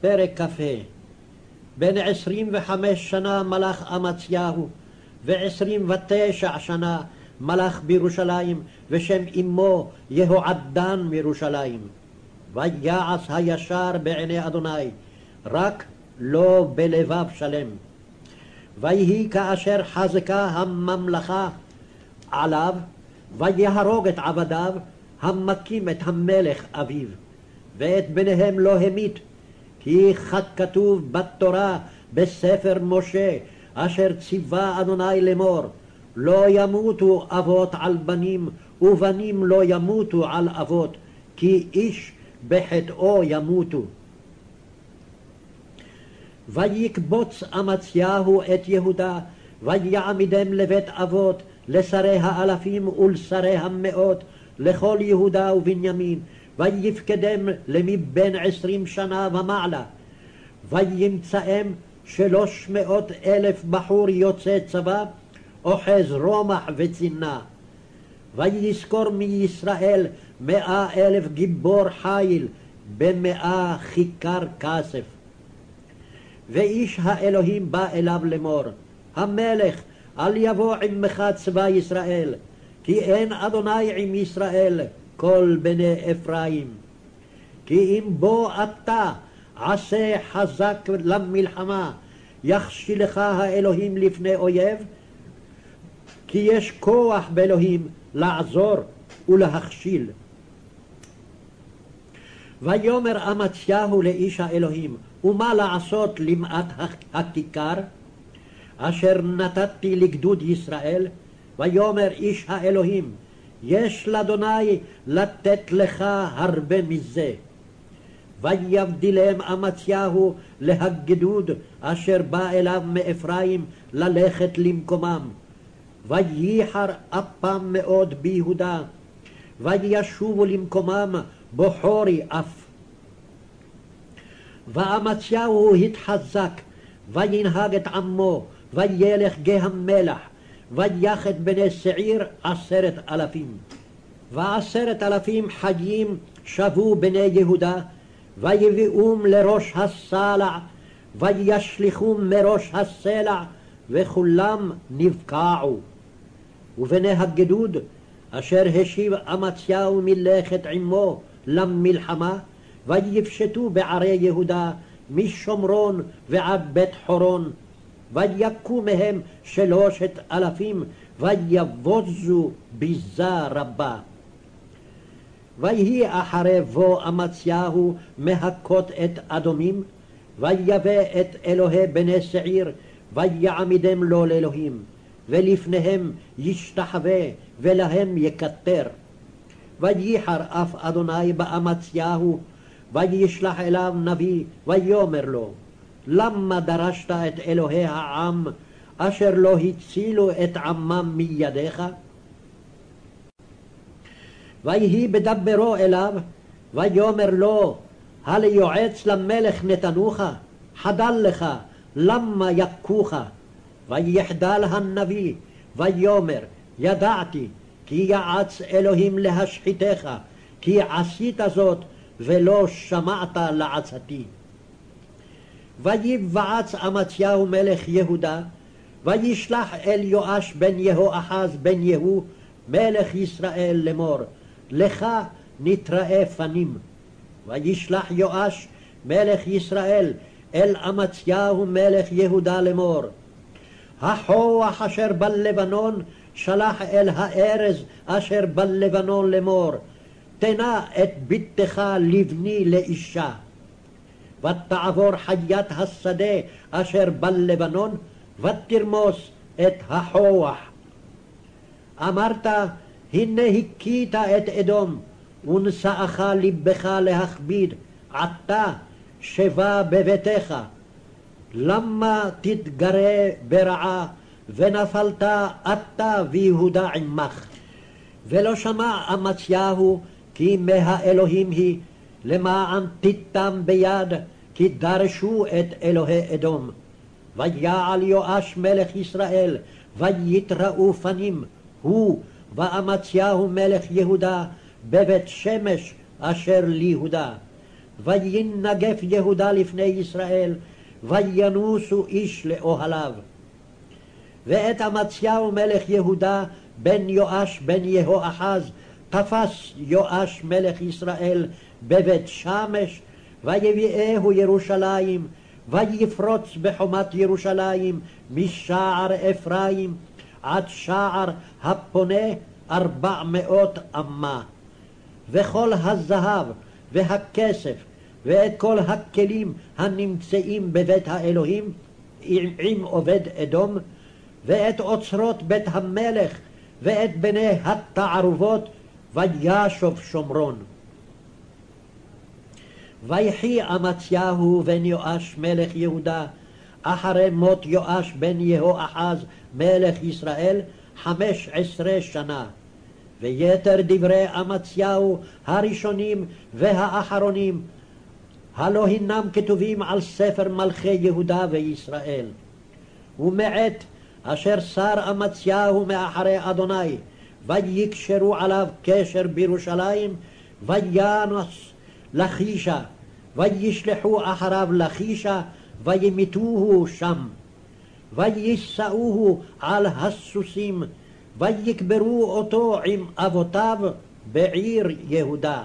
פרק כ"ה בן עשרים וחמש שנה מלך אמציהו, ועשרים ותשע שנה מלך בירושלים, ושם אמו יהועדן מירושלים. ויעש הישר בעיני אדוני, רק לא בלבב שלם. ויהי כאשר חזקה הממלכה עליו, ויהרוג את עבדיו, המכים את המלך אביו. ואת בניהם לא המית, כי חד כתוב בתורה בספר משה, אשר ציווה אדוני לאמור, לא ימותו אבות על בנים, ובנים לא ימותו על אבות, כי איש בחטאו ימותו. ויקבוץ אמציהו את יהודה, ויעמידם לבית אבות, לשרי האלפים ולשרי המאות, לכל יהודה ובנימין, ויפקדם למבין עשרים שנה ומעלה, וימצאם שלוש מאות אלף בחור יוצא צבא, אוחז רומח וצנעה. ויזכור מישראל מאה אלף גיבור חיל, במאה כיכר כסף. ואיש האלוהים בא אליו לאמור, המלך, אל יבוא עמך צבא ישראל, כי אין אדוני עם ישראל, כל בני אפרים. כי אם בוא אתה עשה חזק למלחמה, יכשילך האלוהים לפני אויב, כי יש כוח באלוהים לעזור ולהכשיל. ויאמר אמציהו לאיש האלוהים, ומה לעשות למעט הכיכר, אשר נתתי לגדוד ישראל? ויאמר איש האלוהים, יש לאדוני לתת לך הרבה מזה. ויבדילם אמציהו להגדוד אשר בא אליו מאפרים ללכת למקומם. וייחר אפם מאוד ביהודה, וישובו למקומם בוחורי אף. ואמציהו התחזק, וינהג את עמו, וילך גה המלח, ויח את בני שעיר עשרת אלפים. ועשרת אלפים חיים שבו בני יהודה, ויביאום לראש הסלע, וישליכום מראש הסלע, וכולם נבקעו. ובני הגדוד, אשר השיב אמציהו מלכת עמו למלחמה, ויפשטו בערי יהודה משומרון ועד בית חורון, ויכו מהם שלושת אלפים, ויבוזו ביזה רבה. ויהי אחרי בוא אמציהו מהכות את אדומים, ויבא את אלוהי בני שעיר, ויעמידם לו לאלוהים, ולפניהם ישתחווה, ולהם יקטר. וייחר אף אדוני באמציהו, וישלח אליו נביא, ויאמר לו, למה דרשת את אלוהי העם, אשר לא הצילו את עמם מידיך? ויהי בדברו אליו, ויאמר לו, הליועץ למלך נתנוך, חדל לך, למה יכוך? ויחדל הנביא, ויאמר, ידעתי, כי יעץ אלוהים להשחיתך, כי עשית זאת, ולא שמעת לעצתי. ויבעץ אמציהו מלך יהודה, וישלח אל יואש בן יהואחז בן יהוא, מלך ישראל לאמור, לך נתראה פנים. וישלח יואש מלך ישראל אל אמציהו מלך יהודה לאמור, הכוח אשר בלבנון שלח אל הארז אשר בלבנון לאמור, תנה את בתך לבני לאישה. ותעבור חיית השדה אשר בלבנון, ותרמוס את החוח. אמרת, הנה הכית את אדום, ונשאך לבך להכביד, עתה שבה בביתך. למה תתגרה ברעה, ונפלת אתה ויהודה עמך? ולא שמע אמציהו כי מהאלוהים היא, למען תיתם ביד, כי דרשו את אלוהי אדום. ויעל יואש מלך ישראל, ויתראו פנים, הוא ואמציהו מלך יהודה, בבית שמש אשר ליהודה. וינגף יהודה לפני ישראל, וינוסו איש לאוהליו. ואת אמציהו מלך יהודה בן יואש בן יהואחז תפס יואש מלך ישראל בבית שמש, ויביאהו ירושלים, ויפרוץ בחומת ירושלים משער אפרים עד שער הפונה ארבע מאות אמה. וכל הזהב והכסף ואת כל הכלים הנמצאים בבית האלוהים עם עובד אדום, ואת אוצרות בית המלך ואת בני התערובות, וישוב שומרון. ויחי אמציהו בן יואש מלך יהודה אחרי מות יואש בן יהואחז מלך ישראל חמש עשרה שנה. ויתר דברי אמציהו הראשונים והאחרונים הלא הנם כתובים על ספר מלכי יהודה וישראל. ומעת אשר שר אמציהו מאחרי אדוני ויקשרו עליו קשר בירושלים וינוס לכישה וישלחו אחריו לכישה וימיתוהו שם ויישאוהו על הסוסים ויקברו אותו עם אבותיו בעיר יהודה.